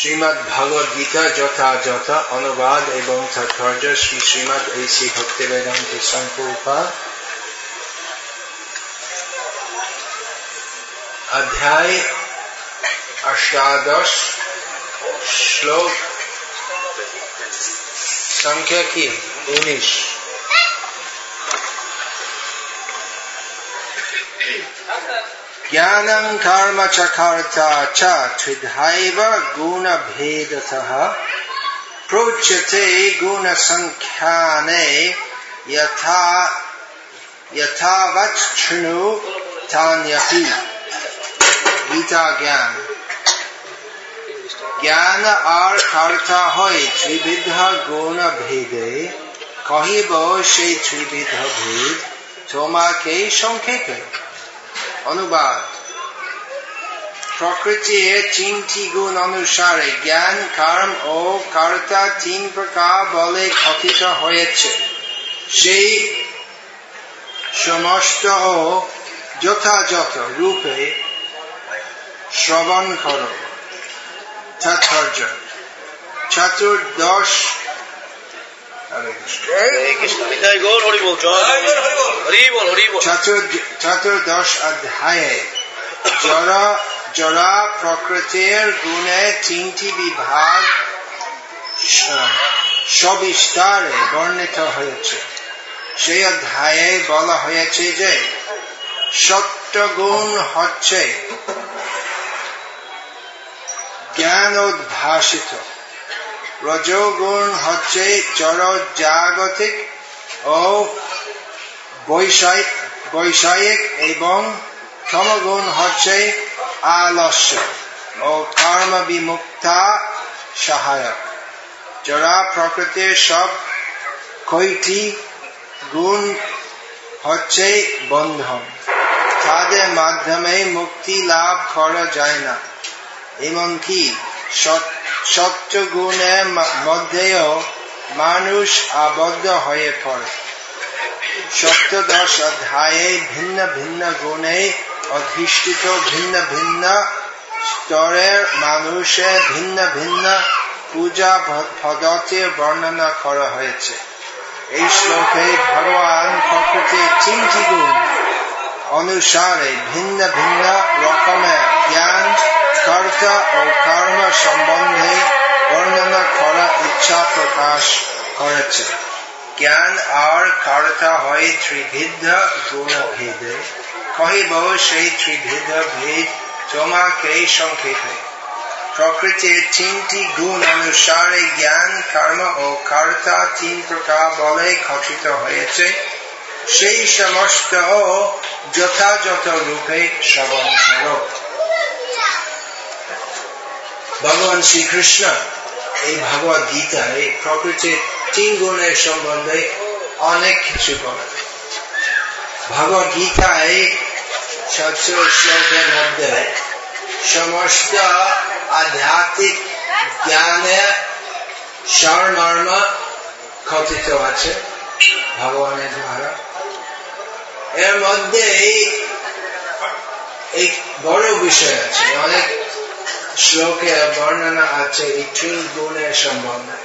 শ্রীমৎ ভগবদ গীতা যথাযথ অনুবাদ এবং তাৎপর্য শ্রী শ্রীমৎ ঐশী ভক্তি বেদান্ত সংকল্পা अध्याय अष्टादश श्लोक संख्या की उन्नीस ज्ञानं कर्म च कर्ता च त्रिधैव गुणभेदतः प्रोच्यते गुणसङ्ख्याने यथा यथावत् शृणु तान्यपि গীতা জ্ঞান জ্ঞান আর কর্তা হয় ত্রিবিধ গুণ ভেদে কহিব সেই ত্রিবিধ ভেদ তোমাকে সংক্ষেপে অনুবাদ। প্রকৃতির তিনটি গুণ অনুসারে জ্ঞান কর্ম ও কর্তা তিন প্রকার বলে কথিত হয়েছে। সেই সমস্ত ও যথাযথ রূপে শ্রবণ করো। তাৎপর্য। চতুর্দশ চতুর্দশ অধ্যায়ে জরা জরা প্রকৃতির গুণে তিনটি বিভাগ সবিস্তারে বর্ণিত হয়েছে সেই অধ্যায়ে বলা হয়েছে যে সত্যগুণ হচ্ছে জ্ঞান উদ্ভাসিত রজগুণ হচ্ছে জড় জাগতিক ও বৈষয়িক এবং সমগুণ হচ্ছে আলস্য ও কর্ম বিমুক্তা সহায়ক। যারা প্রকৃতির সব কয়টি গুণ হচ্ছে বন্ধন। তাদের মাধ্যমে মুক্তি লাভ করা যায় না। এমনকি সত্য মধ্যেও মানুষ আবদ্ধ হয়ে পড়ে। সপ্তদশ অধ্যায়ে ভিন্ন ভিন্ন গুণে অধিষ্ঠিত ভিন্ন ভিন্ন স্তরের মানুষের ভিন্ন ভিন্ন পূজা পদ্ধতির বর্ণনা করা হয়েছে। এই শ্লোকে ভগবান প্রকৃতির তিনটি গুণ অনুসারে ভিন্ন ভিন্ন রকমের জ্ঞান কর্তা ও কর্ম সম্বন্ধে বর্ণনা করা ইচ্ছা প্রকাশ করেছে। জ্ঞান আর কর্তা হয় ত্রিভিদ্ধ গুণ ভেদে কহিব, সেই ত্রিভিদ্ধ ভেদ তোমাকে সংক্ষেপে প্রকৃতির তিনটি গুণ অনুসারে জ্ঞান, কর্ম ও কর্তা তিন প্রকার বলে কথিত হয়েছে। সেই সমস্ত যথাযথ রূপে শ্রবণ করো। ভগবান শ্রীকৃষ্ণ, এই ভগবত গীতায় প্রকৃতির তিন গুণের সম্বন্ধে অনেক কিছু বলে ভগবত গীতায় সত্য শ্লোকের মধ্যে সমস্ত আধ্যাত্মিক জ্ঞানের সারমর্ম কথিত আছে। ভগবানের দ্বারা এর মধ্যে এই বড় বিষয় আছে, অনেক শ্লোকে বর্ণনা আছে, এই ত্রিগুণের সম্বন্ধে।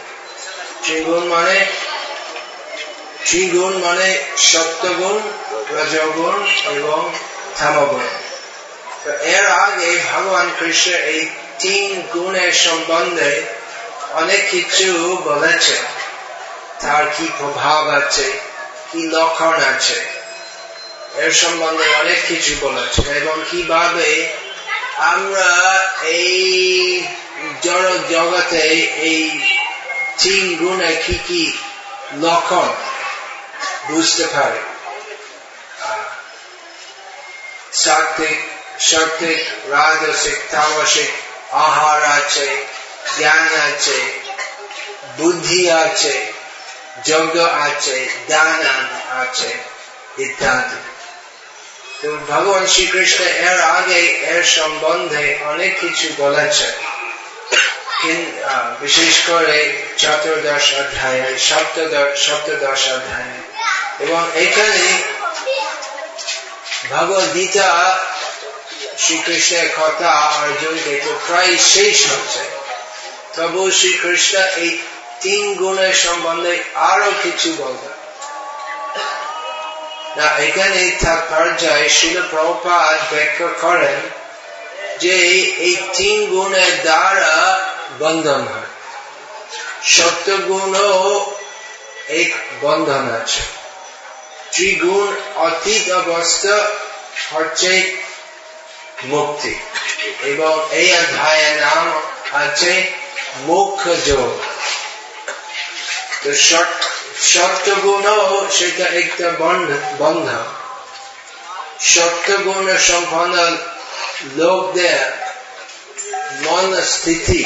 ত্রিগুণ মানে ত্রিগুণ মানে সত্যগুণ রজগুণ এবং থামগুণ এর আগে ভগবান কৃষ্ণ এই তিন গুণের সম্বন্ধে অনেক কিছু বলেছে তার কি প্রভাব আছে, কি লক্ষণ আছে এর সম্বন্ধে অনেক কিছু বলেছে এবং কীভাবে আমরা এই জড় জগতে এই তিন গুণে কি কি লক্ষণ বুঝতে পারে? সাত্বিক সাত্বিক রাজসিক, তামসিক, আহার আছে, জ্ঞান আছে, বুদ্ধি আছে, যজ্ঞ আছে, দান আছে, ইত্যাদি। তো ভগবান শ্রীকৃষ্ণ এর আগে এর সম্বন্ধে অনেক কিছু বলেছে বিশেষ করে চতুর্দশ অধ্যায়, সপ্তদশ সপ্তদশ অধ্যায়। এবং এখানে ভগবত গীতা শ্রীকৃষ্ণের কথা অর্জুনকে তো প্রায় শেষ হচ্ছে। তবু শ্রীকৃষ্ণ এই তিন গুণের সম্বন্ধে আরও কিছু বলবেন। না এখানে তাৎপর্যায় শিল প্রপাত ব্যাখ্যা করেন যে এই তিন গুণের দ্বারা বন্ধন হয় সত্য গুণও এক বন্ধন আছে ত্রিগুণ অতীত অবস্থা হচ্ছে মুক্তি এবং এই অধ্যায়ের নাম আছে মুখ্য যোগ তো সেটা একটা সম্পন্ন লোকদের মন স্থিতি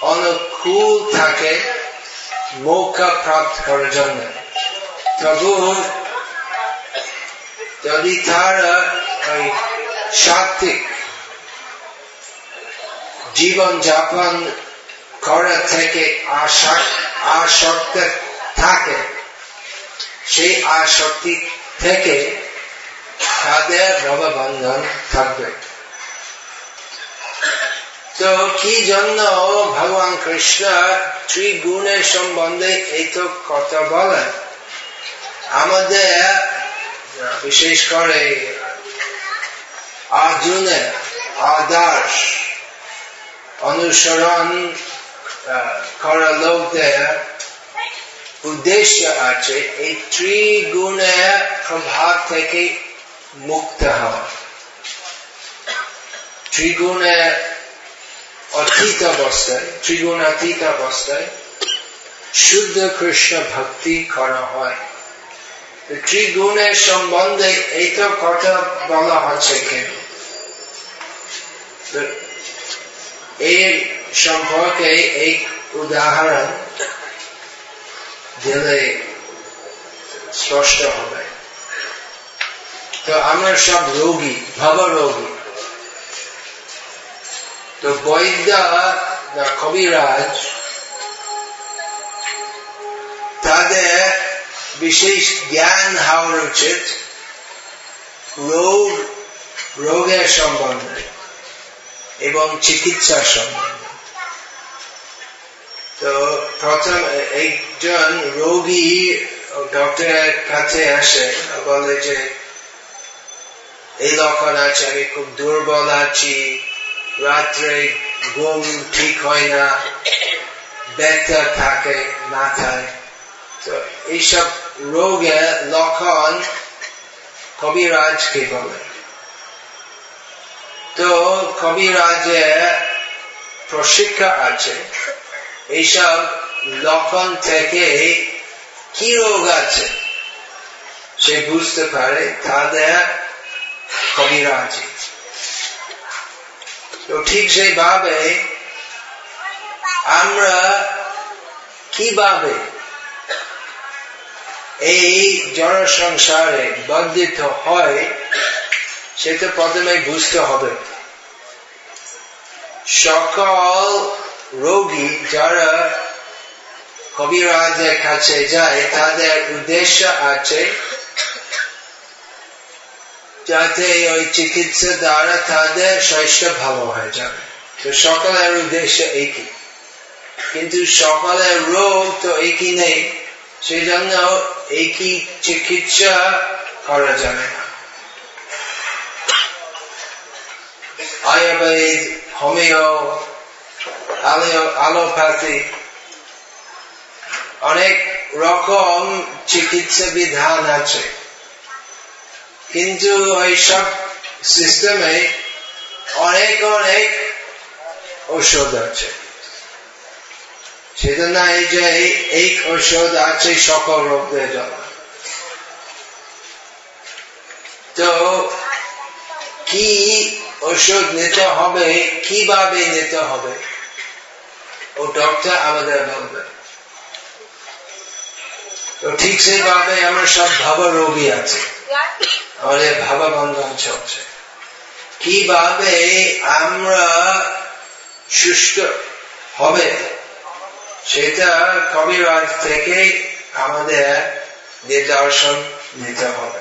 অনুকূল থাকে মৌকা প্রাপ্ত করার জন্য। তবু যদি তারা সাত্বিক জীবন যাপন করা থেকে আসক্ত থাকে, সেই আসক্তি থেকে তাদের ভববন্ধন থাকবে। তো কি জন্য ভগবান কৃষ্ণ ত্রিগুণের সম্বন্ধে এই তো কথা বলেন? আমাদের, বিশেষ করে অর্জুনের আদর্শ অনুসরণ করা লোকদের উদ্দেশ্য আছে এই ত্রিগুণের প্রভাব থেকে মুক্ত হওয়া। ত্রিগুণের অতীত অবস্থায়, ত্রিগুণ অতীত অবস্থায় শুদ্ধ কৃষ্ণ ভক্তি করা হয়। ত্রিগুণের সম্বন্ধে এই তো কথা বলা হচ্ছে কেন? এর সম্পর্কে এই উদাহরণ দিলে স্পষ্ট হবে। তো আমরা সব রোগী ভব রোগী তো বৈদ্য কবিরাজ তাদের বিশেষ জ্ঞান হওয়ার উচিত রোগ, রোগের সম্বন্ধে এবং চিকিৎসা সম্বন্ধে। তো প্রথম একজন রোগী ডক্টরের কাছে আসে, বলে যে, এই লক্ষণ আছে, আমি খুব দুর্বল আছি, রাত্রে ঘুম ঠিক হয় না, ব্যথা থাকে মাথায়। তো এইসব রোগের লক্ষণ কবিরাজকে বলে। তো কবিরাজের প্রশিক্ষা আছে। এইসব লক্ষণ থেকে কি রোগ আছে? সে বুঝতে পারে তাদের কবিরাজি। তো ঠিক সেইভাবে আমরা কীভাবে এই জড় সংসারে বন্ধিত হয়, সেটা প্রথমে বুঝতে হবে। সকল রোগী যারা কবিরাজের কাছে যায়, তাদের উদ্দেশ্য আছে যাতে ওই চিকিৎসা দ্বারা তাদের স্বাস্থ্য ভালো হয়ে যাবে। তো সকলের উদ্দেশ্য একই। কিন্তু সকলের রোগ তো একই নেই সেই জন্য একই চিকিৎসা করা যাবে না। আয়ুর্বেদ, হোমিও আলোপ্যাথি অনেক রকম চিকিৎসা বিধান আছে। কিন্তু সব সিস্টেমে অনেক অনেক ঔষধ আছে। সেটা নাই যে এই ঔষধ আছে সকল রোগের জন্য। তো কি ওষুধ নিতে হবে, কীভাবে নিতে হবে? ও ডক্টর আমাদের বলবে তো ঠিক সেইভাবে আমরা সব ভাব রোগী আছে। আমাদের ভাবাবন্ধন চলছে। কীভাবে আমরা সুস্থ হবে, সেটা কবিরাজ থেকে আমাদের নিদর্শন নিতে হবে।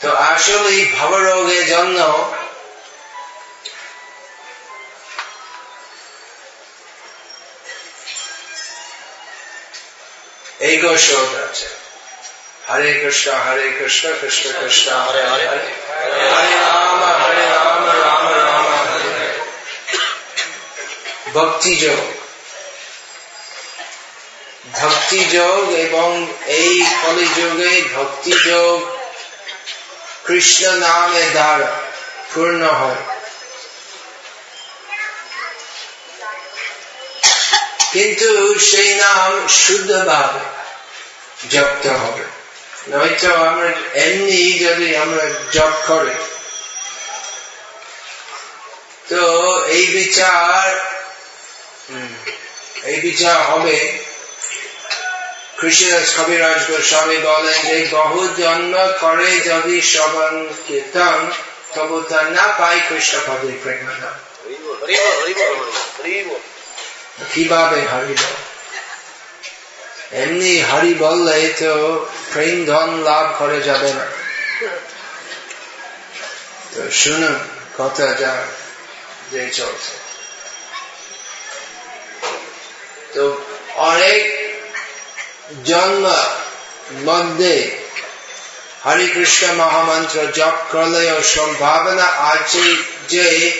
তো আসলে এই ভাবরোগের জন্য আছে হরে কৃষ্ণ হরে কৃষ্ণ কৃষ্ণ কৃষ্ণ হরে হরে হরে রাম হরে রাম রাম রাম হরে ভক্তি যোগ ভক্তি যোগ এবং এই কলিযুগে ভক্তি যোগ কৃষ্ণ নামে দ্বারা পূর্ণ হয়। কিন্তু সেই নাম শুদ্ধভাবে জপ্ত হবে নয়তো আমরা এমনি যদি আমরা জপ করি। তো এই বিচার এই বিচার হবে। কৃষ্ণদাস কবিরাজ গোস্বামী বলেন যে বহু জন্ম করে যদি শ্রবণ কীর্তন তবু তা না পাই কৃষ্ণ পদে প্রেম কীভাবে হারি বল এমনি হারি বললে তো প্রেম ধন লাভ করে যাবে না। তো শুনুন কথা যা, যে চলছে। তো অনেক জন্ম মধ্যে হরে কৃষ্ণ মহামন্ত্র জপ করলেও সম্ভাবনা আছে যে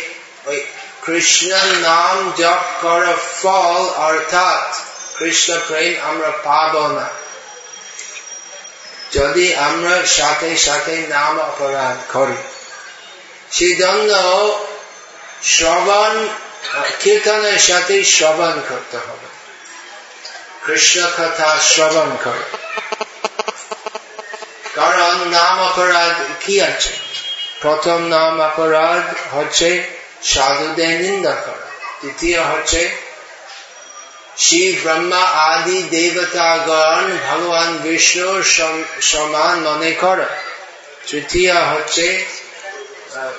ওই কৃষ্ণ নাম জপ করার ফল অর্থাৎ কৃষ্ণ প্রেম আমরা পাব না। যদি আমরা সাথে সাথে নাম অপরাধ করি। সেজন্য শ্রবণ, কীর্তনের সাথে শ্রবণ করতে হবে। কৃষ্ণ কথা শ্রবণ করে। কারণ নাম অপরাধ কি আছে? প্রথম নাম অপরাধ হচ্ছে সাধুদের নিন্দা করা। দ্বিতীয় হচ্ছে শ্রী ব্রহ্মা আদি দেবতাগণ ভগবান বিষ্ণু সমান মনে করা তৃতীয় হচ্ছে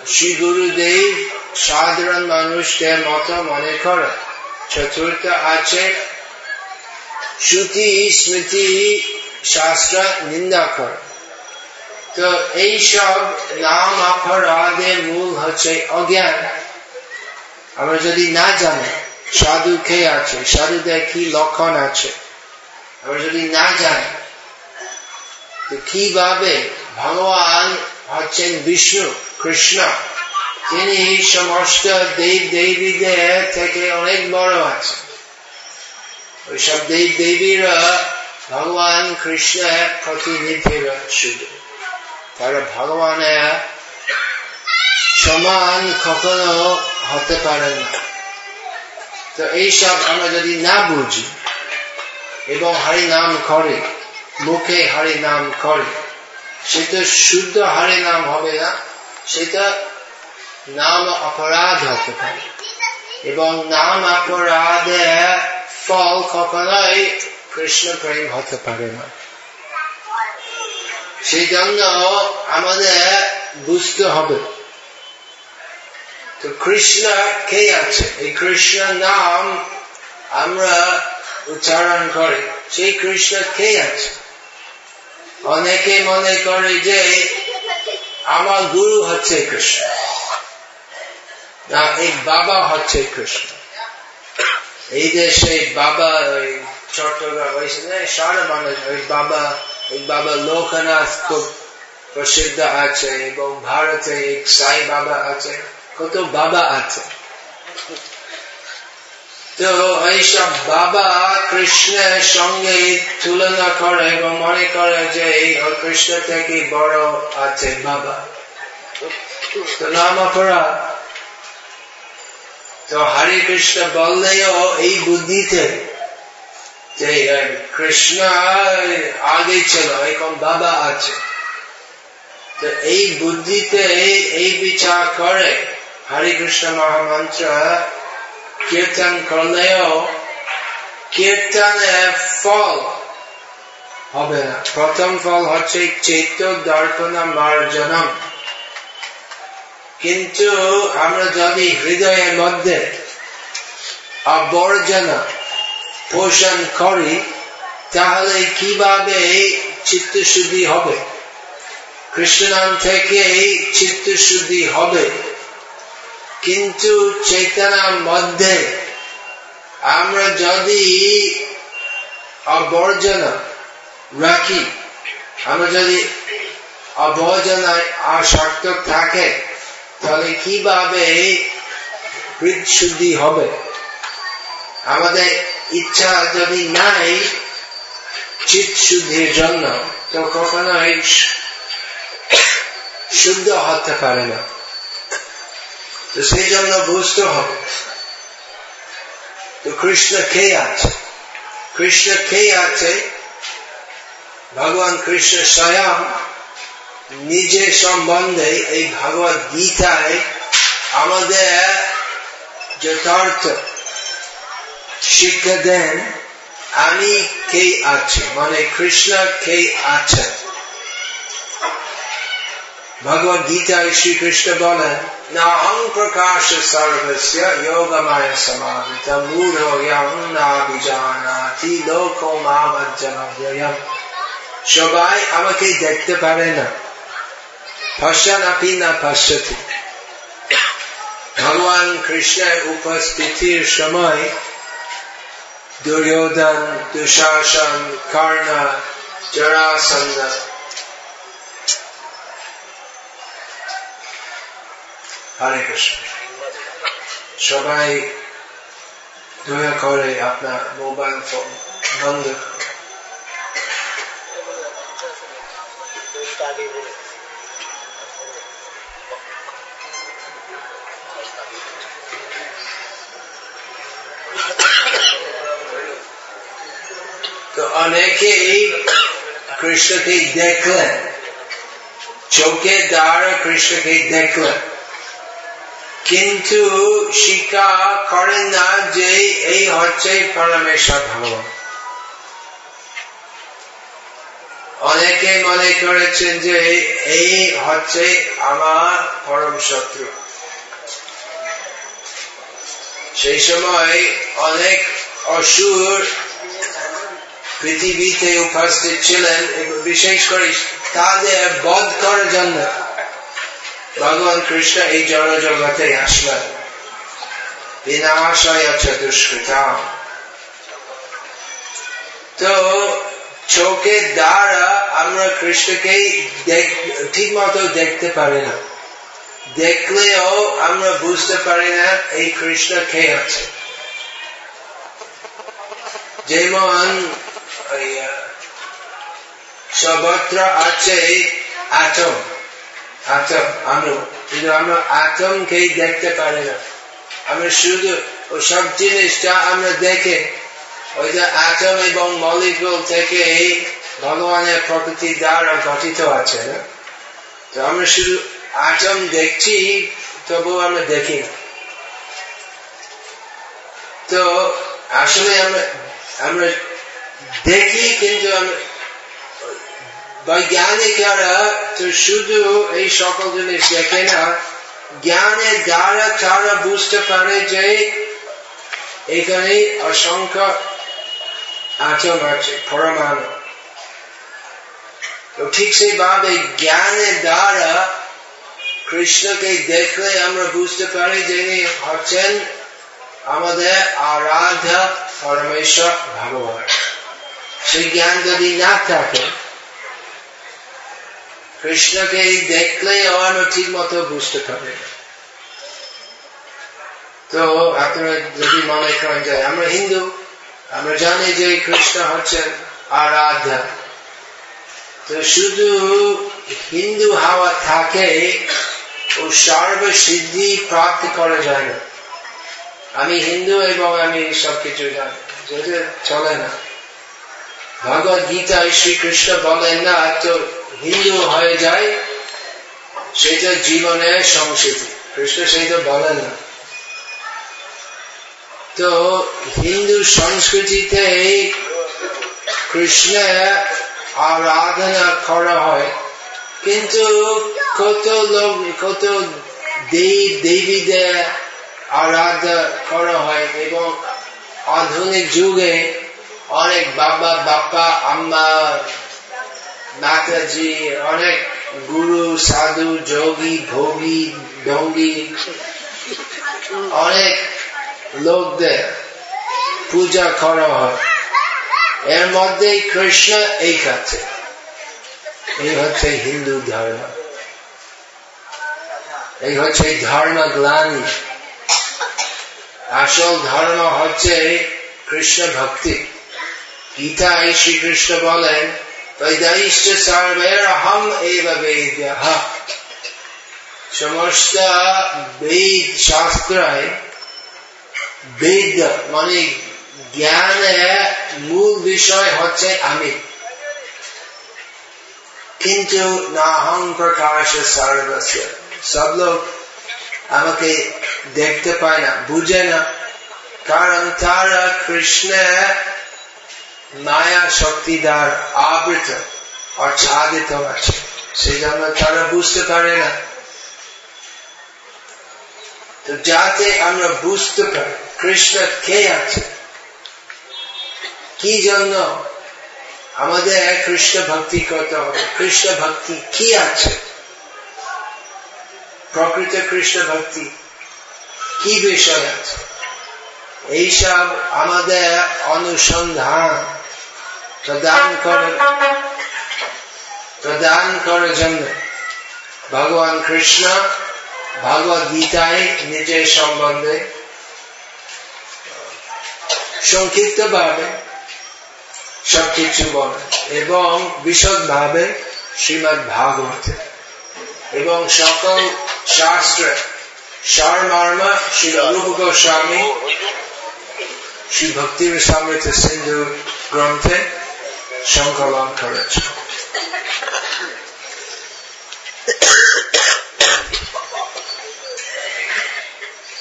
শ্রী গুরুদেব সাধারণ মানুষদের মতো মনে করা। চতুর্থ আছে শ্রুতি স্মৃতি শাস্ত্র নিন্দা কর তো এইসব নাম অপরাধের মূল হচ্ছে অজ্ঞান। আমরা যদি না জানি সাধু কে আছে? সাধুদের কি? লক্ষণ আছে। আমরা যদি না জানি তো কীভাবে ভগবান হচ্ছেন বিষ্ণু, কৃষ্ণ? তিনি সমস্ত দেব দেবীদের থেকে অনেক বড় আছে ওইসব দেব দেবীরা ভগবান কৃষ্ণের প্রতিনিধিরা শুধু। তারা ভগবানের সমান কখনো হতে পারে না। তো এইসব আমরা যদি না বুঝি এবং হরি নাম করে, মুখে হরি নাম করে, সেটা শুদ্ধ হরি নাম হবে না, সেটা নাম অপরাধ হতে পারে। এবং নাম অপরাধে ফল কখনোই কৃষ্ণ প্রেম হতে পারে না। সেই জন্য আমাদের বুঝতে হবে তো কৃষ্ণ কে আছে? এই কৃষ্ণ নাম আমরা উচ্চারণ করি। সেই কৃষ্ণ কে আছে? অনেকে মনে করে যে আমার গুরু হচ্ছে কৃষ্ণ। না, এই বাবা হচ্ছে কৃষ্ণ। এই দেশে বাবা, ওই চট্টগ্রাম, ওই সারা মানুষ ওই বাবা ওই বাবা লোকনাথ খুব প্রসিদ্ধ আছে এবং ভারতে সাই বাবা আছে। কত বাবা আছে। তো এইসব বাবা কৃষ্ণের সঙ্গে তুলনা করে এবং মনে করে যে এই কৃষ্ণ থেকে বড় আছে বাবা। তো নাম অপরাধ তো হরে কৃষ্ণ বললেও এই বুদ্ধিতে যে কৃষ্ণ আগে ছিল, এখন বাবা আছে। তো এই বুদ্ধিতে এই বিচার করে হরে কৃষ্ণ মহামন্ত্র কীর্তন করলেও কীর্তনের ফল হবে না প্রথম ফল হচ্ছে চৈত্য দর্পণ মার্জনম কিন্তু আমরা যদি হৃদয়ের মধ্যে আবর্জনা পোষণ করি তাহলে কীভাবে চিত্তশুদ্ধি হবে কৃষ্ণনাম থেকে চিত্তশুদ্ধি হবে কিন্তু চেতনার মধ্যে আমরা যদি আবর্জনা রাখি, আমরা যদি অবহেলায় আসক্ত থাকে, তাহলে কীভাবে শুদ্ধি হবে? আমাদের ইচ্ছা যদি নাই চিত শুদ্ধির জন্য, তো কখনো শুদ্ধ হতে পারে না। তো সেই জন্য বুঝতে হবে। তো কৃষ্ণ কে আছে? কৃষ্ণ কে আছে? ভগবান কৃষ্ণ স্বয়ং নিজের সম্বন্ধে এই ভগবত গীতায় আমাদের যথার্থ শিক্ষা দেন, আমি কে আছে? মানে কৃষ্ণ কে আছে ভগবত গীতায় শ্রীকৃষ্ণ বলেন না অং প্রকাশ সর্বস্য যোগময় সমাহিত মূঢ় না বিজানাতি লোক মামজ্জনব্যয়ম সবাই আমাকে দেখতে পারে না পশ্চান আপনি না পশ্যতি ভগবান কৃষ্ণের উপস্থিতির সময় দুর্যোধন দুঃশাসন কর্ণ জরাসন্ধ হরে কৃষ্ণ সবাই দয়া করে আপনার মোবাইল ফোন বন্ধ তো অনেকেই কৃষ্ণকে দেখলেন, চোখে দ্বারা কৃষ্ণকে দেখলেন। কিন্তু স্বীকার করেন না যে এই হচ্ছে পরমেশ্বর ভগবান অনেকে মনে করেছেন যে এই হচ্ছে আমার পরম শত্রু। সেই সময় অনেক অসুর পৃথিবীতে উপস্থিত ছিলেন, বিশেষ করে তাদের বধ করার জন্য। ভগবান কৃষ্ণ এই জড় জগতে আসলেন। বিনাশয় চতুষ্কৃতা তো চোখের দ্বারা আমরা কৃষ্ণকে ঠিক মতো দেখতে পারি না। দেখলেও আমরা বুঝতে পারি না এই কৃষ্ণ কে আছে। যেমন সর্বত্র আছে আটম। আটম আনু কিন্তু আমরা আটমকেই দেখতে পারি না। আমরা শুধু ও সব জিনিসটা আমরা দেখে, ওই যে আটম এবং মলিকুল থেকে এই ভগবানের প্রকৃতি দ্বারা গঠিত আছে না? তো আমরা শুধু আটম দেখছি তবু আমরা দেখি না। তো আসলে আমরা আমরা দেখি, কিন্তু আমরা বৈজ্ঞানিকরা তো শুধু এই সকল জিনিস দেখে না জ্ঞানের দ্বারা তারা বুঝতে পারে যে এখানে অসংখ্য আচম আছে, পরমাণু। তো ঠিক সেইভাবে জ্ঞানের দ্বারা কৃষ্ণকে দেখলে আমরা বুঝতে পারি যিনি হচ্ছেন আমাদের আরাধা পরমেশ্বর ভগবান। সেই জ্ঞান যদি না থাকে কৃষ্ণকে দেখলে আমরা ঠিক মতো বুঝতে পারে তো আপনারা যদি মনে করেন যে আমরা হিন্দু, আমরা জানি যে কৃষ্ণ হচ্ছেন আরাধা তো শুধু হিন্দু হাওয়া থাকে, ও সর্বসিদ্ধি প্রাপ্তি করা যায় না। আমি হিন্দু এবং আমি সবকিছু জানি যেটা চলে না। ভগবত গীতায় শ্রীকৃষ্ণ বলেন না, তো হিন্দু হয়ে যায়, সেটা জীবনের সংস্কৃতি কৃষ্ণ সেটা বলেন না। তো হিন্দু সংস্কৃতিতে কৃষ্ণের আরাধনা করা হয়। কিন্তু কত লোক, কত দেব, দেবীদের আরাধনা করা হয় এবং আধুনিক যুগে অনেক বাবা, বাপ্পা, আম্মা মাতাজি, অনেক গুরু, সাধু, যোগী, ভোগী ডঙ্গি অনেক লোকদের পূজা করা হয়। এর মধ্যে কৃষ্ণ এই কাছে। এই হচ্ছে হিন্দু ধর্ম। এই হচ্ছে ধর্ম গ্লানি। আসল ধর্ম হচ্ছে কৃষ্ণ ভক্তি। গীতায় শ্রীকৃষ্ণ বলেন তৈদাইষ্ট সর্বের হম এভাবে সমস্ত বেদ শাস্ত্রায় বেদ মানে জ্ঞানে মূল বিষয় হচ্ছে আমি কিন্তু না হম প্রকাশ সর্বস্ব সব লোক আমাকে দেখতে পায় না বুঝে না কারণ তারা কৃষ্ণ মায়া শক্তি দ্বার আবৃত আচ্ছাদিত আছে। সেই জন্য তারা বুঝতে পারে না। তো যাতে আমরা বুঝতে পারি কৃষ্ণ কে আছে, কি জন্য আমাদের কৃষ্ণ ভক্তি করতে হবে, কৃষ্ণ ভক্তি কি আছে? প্রকৃত কৃষ্ণ ভক্তি কি বিষয় আছে? এইসব আমাদের অনুসন্ধান প্রদান করে প্রদান করার জন্য ভগবান কৃষ্ণ ভগবত গীতায় নিজের সম্বন্ধে সংক্ষিপ্ত ভাবে সবকিছু বলে এবং বিশদ ভাবে শ্রীমদ ভাগবতে এবং সকল শাস্ত্রে সারমর্ম শ্রী রূপ গোস্বামী শ্রী ভক্তির সমৃদ্ধ সিন্ধু গ্রন্থে সংকলন করেছে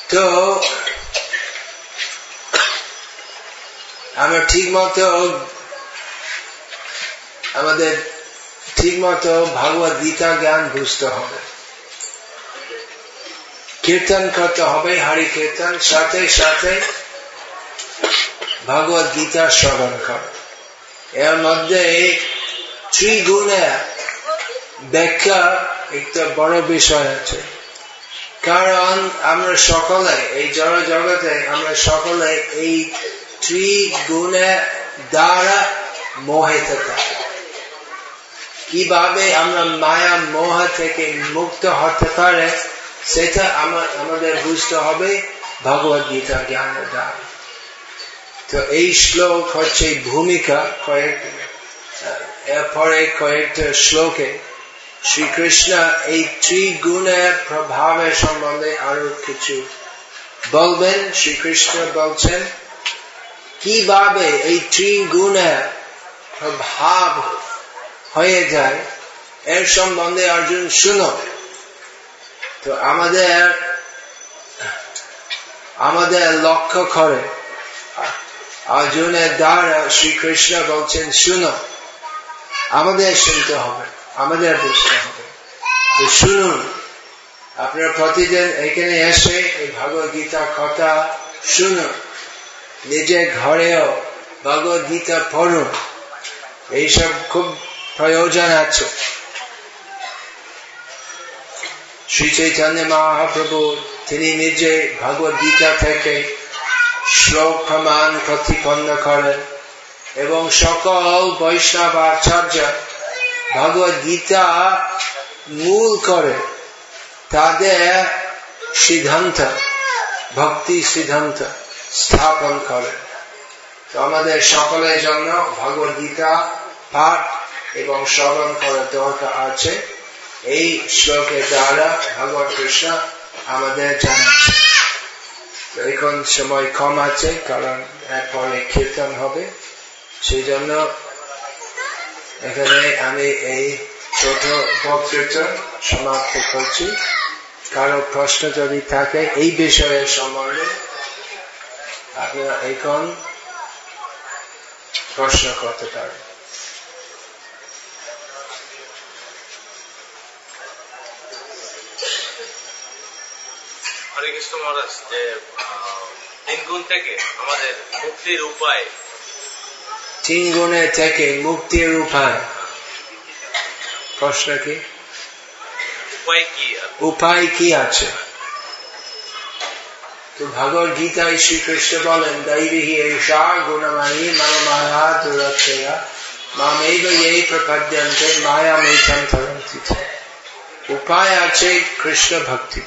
তো, আমরা ঠিক মতো আমাদের ঠিক মতো ভগবত গীতা জ্ঞান বুঝতে হবে। কীর্তন করতে হবে, হারি কীর্তন, সাথে সাথে ভগবত গীতা শ্রবণ কর। এর মধ্যে ত্রিগুণে ব্যাখ্যা একটা বড় বিষয় আছে। কারণ আমরা সকলে, এই জড় জগতে আমরা সকলে এই ত্রিগুণে দ্বারা মোহিত থাকি। কীভাবে আমরা মায়া মোহ থেকে মুক্ত হতে পারে, সেটা আমাদের বুঝতে হবে ভগবত গীতা জ্ঞানের দ্বারা। তো এই শ্লোক হচ্ছে ভূমিকা কয়েক এরপরে কয়েকটা শ্লোকে শ্রীকৃষ্ণ এই ত্রিগুণের প্রভাবের সম্বন্ধে আরও কিছু বলবেন। শ্রীকৃষ্ণ বলছেন, কীভাবে এই ত্রিগুণের প্রভাব হয়ে যায় এর সম্বন্ধে অর্জুন শুনো। তো আমাদের আমাদের লক্ষ্য করে অর্জুনের দ্বারা শ্রীকৃষ্ণ বলছেন শুনো আমাদের শুনতে হবে, আমাদের বুঝতে হবে। তো শুনুন, আপনার প্রতিদিন এখানে এসে এই ভগবত গীতা কথা শুনুন নিজের ঘরেও ভগবত গীতা পড়ুন, এইসব খুব প্রয়োজন আছে। শ্রী চৈতন্য মহাপ্রভু, তিনি নিজে ভগবত গীতা থেকে শ্লোক প্রমাণ প্রতিপন্ন করেন এবং সকল বৈষ্ণব আচার্য ভগবত গীতা মূল করে। তাদের সিদ্ধান্ত, ভক্তি সিদ্ধান্ত স্থাপন করে। তো আমাদের সকলের জন্য ভগবত গীতা পাঠ এবং শ্রবণ করার দরকার আছে। এই শ্লোকের দ্বারা ভগবান কৃষ্ণ আমাদের জানাচ্ছে এখন সময় কম আছে, কারণ এরপরে কীর্তন হবে। সেই জন্য এখানে আমি এই ছোট বক্তৃতা সমাপ্ত করছি। কারও প্রশ্ন যদি থাকে এই বিষয়ের সম্বন্ধে, আপনারা এখন প্রশ্ন করতে পারেন। হরে কৃষ্ণ মহারাজ যে তিন গুণ থেকে আমাদের মুক্তির উপায়। তিন গুণের থেকে মুক্তির উপায়। প্রশ্ন কি? উপায় কি উপায় কি আছে? তো ভগবত গীতায় শ্রীকৃষ্ণ বলেন দৈবী ঈশা গুণমানি মম মায়া দুরক্ষয়া মামেব এই প্রপদ্যন্তে মায়া মেথন উপায় আছে কৃষ্ণ ভক্তি।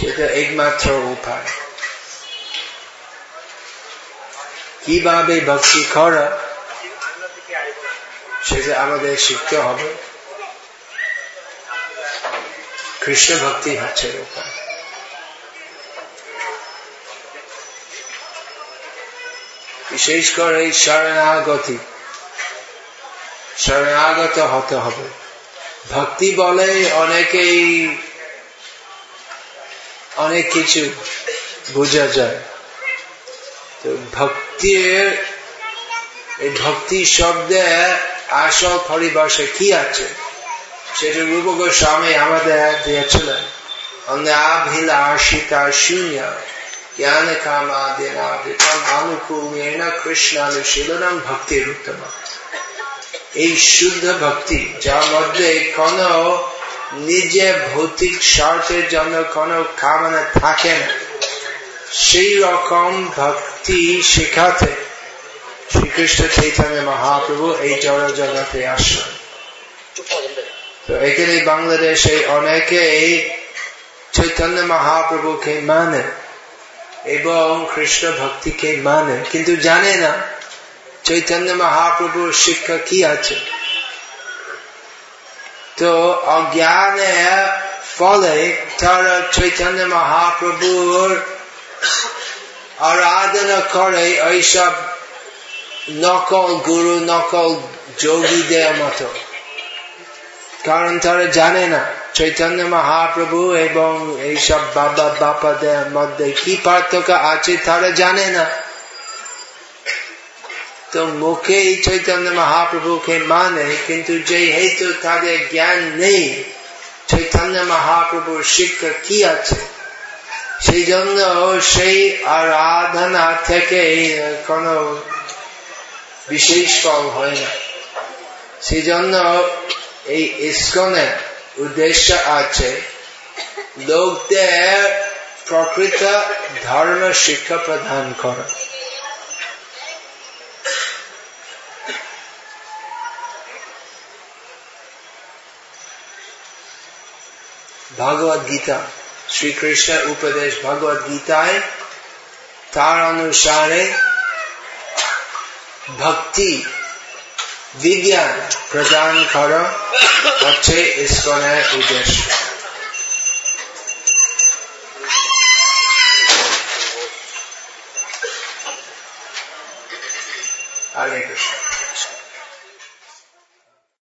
সেটা একমাত্র উপায়। কীভাবে ভক্তি করা, সেটা আমাদের শিখতে হবে। কৃষ্ণ ভক্তি হচ্ছে উপায়। বিশেষ করে শরণাগতি। শরণাগত হতে হবে। ভক্তি বলে অনেকেই অনেক কিছু বোঝা যায়। তো ভক্তির ভক্তি শব্দে আসল পরিভাষা কি আছে? সেটা রূপ গোস্বামী আমাদের দিয়েছিলেন। ভক্তির এই শুদ্ধ ভক্তি, যার মধ্যে কোন নিজে ভৌতিক স্বার্থের জন্য কোন কামনা থাকে না। সেই রকম ভক্তি শেখাতে শ্রীকৃষ্ণ চৈতন্য মহাপ্রভু এই জড় জগতে আসলেন তো এখানে বাংলাদেশে অনেকে এই চৈতন্য মহাপ্রভুকে মানে এবং কৃষ্ণ ভক্তিকে মানে কিন্তু জানে না চৈতন্য মহাপ্রভুর শিক্ষা কি আছে। তো অজ্ঞানে ফলে তারা চৈতন্য মহাপ্রভুর আরাধনা করে ওইসব নকল গুরু, নকল যোগীদের মতো। কারণ তারা জানে না চৈতন্য মহাপ্রভু এবং এইসব বাবা বাপাদের মধ্যে কি পার্থক্য আছে, তারা জানে না। তো মুখে চৈতন্য মহাপ্রভুকে মানে কিন্তু যে হেতু তাদের জ্ঞান নেই, চৈতন্য মহাপ্রভুর শিক্ষা কি আছে? সেই জন্য সেই আরাধনা থেকে কোন বিশেষ ফল হয় না। সেই জন্য এই ইস্কনের উদ্দেশ্য আছে, লোকদের প্রকৃত ধর্ম শিক্ষা প্রদান করা। ভগবত গীতা শ্রীকৃষ্ণ উপদেশ ভগবত গীতায় তার অনুসারে ভক্তি বিজ্ঞান প্রদান করা হচ্ছে ইস্কনের উদ্দেশ্য হরে কৃষ্ণ